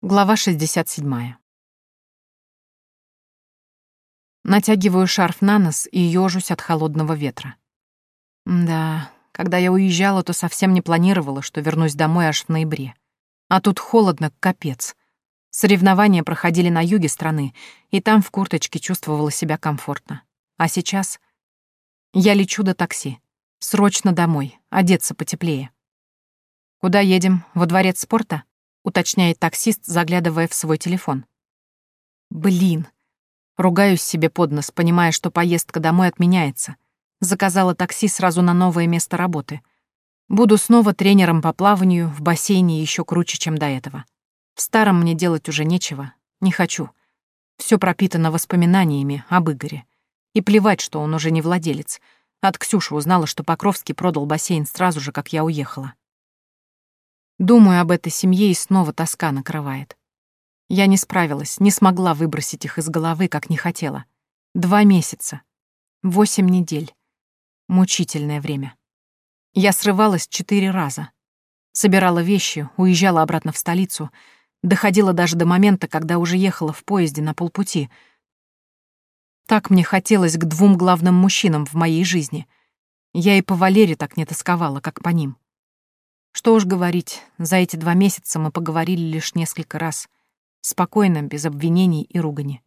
Глава 67. Натягиваю шарф на нос и ёжусь от холодного ветра. Да, когда я уезжала, то совсем не планировала, что вернусь домой аж в ноябре. А тут холодно, капец. Соревнования проходили на юге страны, и там в курточке чувствовала себя комфортно. А сейчас я лечу до такси. Срочно домой, одеться потеплее. Куда едем? Во дворец спорта? Уточняет таксист, заглядывая в свой телефон. Блин. Ругаюсь себе под нос, понимая, что поездка домой отменяется. Заказала такси сразу на новое место работы. Буду снова тренером по плаванию, в бассейне еще круче, чем до этого. В старом мне делать уже нечего. Не хочу. Все пропитано воспоминаниями об Игоре. И плевать, что он уже не владелец. От Ксюши узнала, что Покровский продал бассейн сразу же, как я уехала. Думаю об этой семье и снова тоска накрывает. Я не справилась, не смогла выбросить их из головы, как не хотела. Два месяца. Восемь недель. Мучительное время. Я срывалась четыре раза. Собирала вещи, уезжала обратно в столицу, доходила даже до момента, когда уже ехала в поезде на полпути. Так мне хотелось к двум главным мужчинам в моей жизни. Я и по Валере так не тосковала, как по ним. Что уж говорить, за эти два месяца мы поговорили лишь несколько раз. Спокойно, без обвинений и ругани.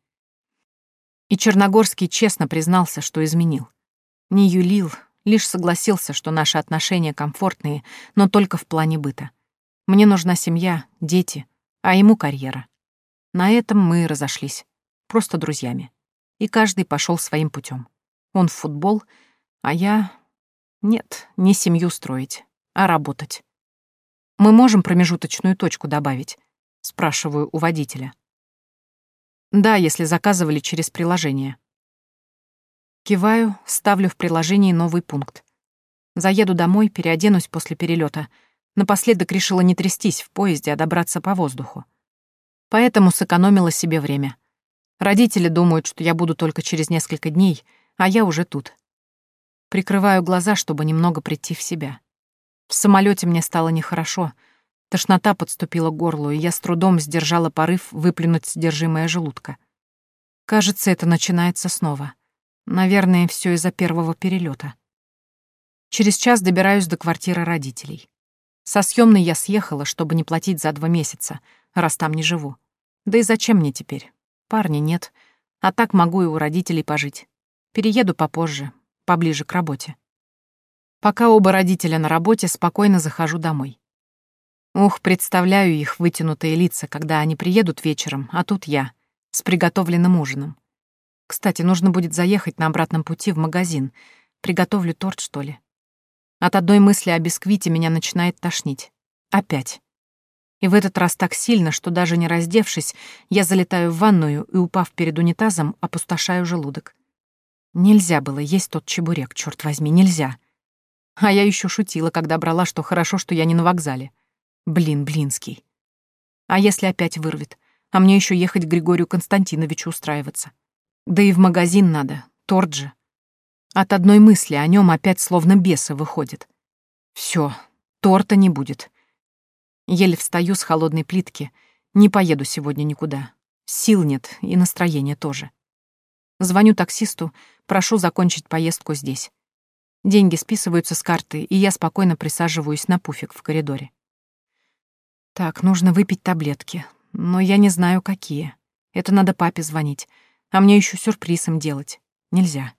И Черногорский честно признался, что изменил. Не юлил, лишь согласился, что наши отношения комфортные, но только в плане быта. Мне нужна семья, дети, а ему карьера. На этом мы разошлись. Просто друзьями. И каждый пошел своим путем. Он в футбол, а я... Нет, не семью строить, а работать. Мы можем промежуточную точку добавить? Спрашиваю у водителя. Да, если заказывали через приложение. Киваю, ставлю в приложении новый пункт. Заеду домой, переоденусь после перелета. Напоследок решила не трястись в поезде, а добраться по воздуху. Поэтому сэкономила себе время. Родители думают, что я буду только через несколько дней, а я уже тут. Прикрываю глаза, чтобы немного прийти в себя. В самолете мне стало нехорошо. Тошнота подступила к горлу, и я с трудом сдержала порыв выплюнуть содержимое желудка. Кажется, это начинается снова. Наверное, все из-за первого перелета. Через час добираюсь до квартиры родителей. Со съемной я съехала, чтобы не платить за два месяца, раз там не живу. Да и зачем мне теперь? Парня нет, а так могу и у родителей пожить. Перееду попозже, поближе к работе. Пока оба родителя на работе, спокойно захожу домой. Ух, представляю их вытянутые лица, когда они приедут вечером, а тут я, с приготовленным ужином. Кстати, нужно будет заехать на обратном пути в магазин. Приготовлю торт, что ли. От одной мысли о бисквите меня начинает тошнить. Опять. И в этот раз так сильно, что даже не раздевшись, я залетаю в ванную и, упав перед унитазом, опустошаю желудок. Нельзя было есть тот чебурек, черт возьми, нельзя. А я еще шутила, когда брала, что хорошо, что я не на вокзале. Блин, Блинский. А если опять вырвет? А мне еще ехать к Григорию Константиновичу устраиваться. Да и в магазин надо, торт же. От одной мысли о нем опять словно бесы выходит. Все, торта не будет. Еле встаю с холодной плитки. Не поеду сегодня никуда. Сил нет и настроения тоже. Звоню таксисту, прошу закончить поездку здесь. Деньги списываются с карты, и я спокойно присаживаюсь на пуфик в коридоре. Так, нужно выпить таблетки, но я не знаю, какие. Это надо папе звонить, а мне еще сюрприз им делать. Нельзя.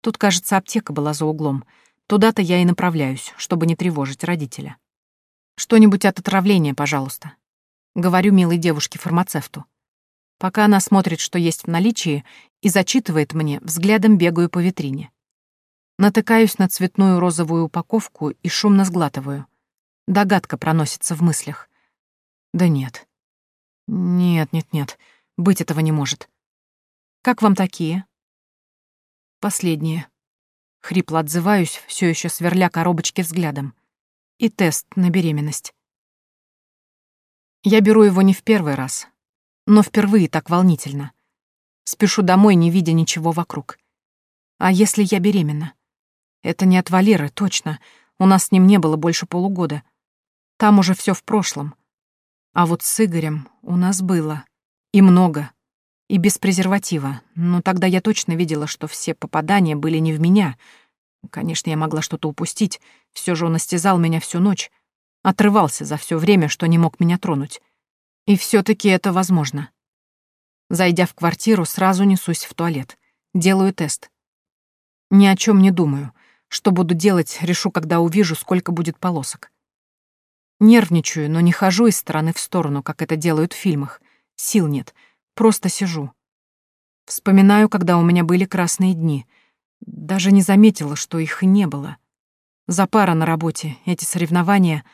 Тут, кажется, аптека была за углом. Туда-то я и направляюсь, чтобы не тревожить родителя. Что-нибудь от отравления, пожалуйста. Говорю милой девушке-фармацевту. Пока она смотрит, что есть в наличии, и зачитывает мне, взглядом бегаю по витрине. Натыкаюсь на цветную розовую упаковку и шумно сглатываю. Догадка проносится в мыслях. Да нет. Нет, нет, нет. Быть этого не может. Как вам такие? Последние. Хрипло отзываюсь, все еще сверля коробочки взглядом. И тест на беременность. Я беру его не в первый раз, но впервые так волнительно. Спешу домой, не видя ничего вокруг. А если я беременна? Это не от Валеры, точно. У нас с ним не было больше полугода. Там уже все в прошлом. А вот с Игорем у нас было. И много. И без презерватива. Но тогда я точно видела, что все попадания были не в меня. Конечно, я могла что-то упустить. Все же он истязал меня всю ночь. Отрывался за все время, что не мог меня тронуть. И все таки это возможно. Зайдя в квартиру, сразу несусь в туалет. Делаю тест. Ни о чем не думаю. Что буду делать, решу, когда увижу, сколько будет полосок. Нервничаю, но не хожу из стороны в сторону, как это делают в фильмах. Сил нет. Просто сижу. Вспоминаю, когда у меня были красные дни. Даже не заметила, что их и не было. Запара на работе, эти соревнования,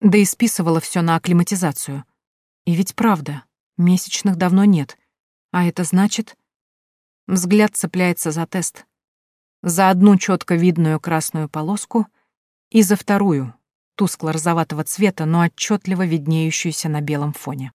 да и списывала все на акклиматизацию. И ведь правда, месячных давно нет. А это значит... Взгляд цепляется за тест. За одну четко видную красную полоску и за вторую, тускло-розоватого цвета, но отчетливо виднеющуюся на белом фоне.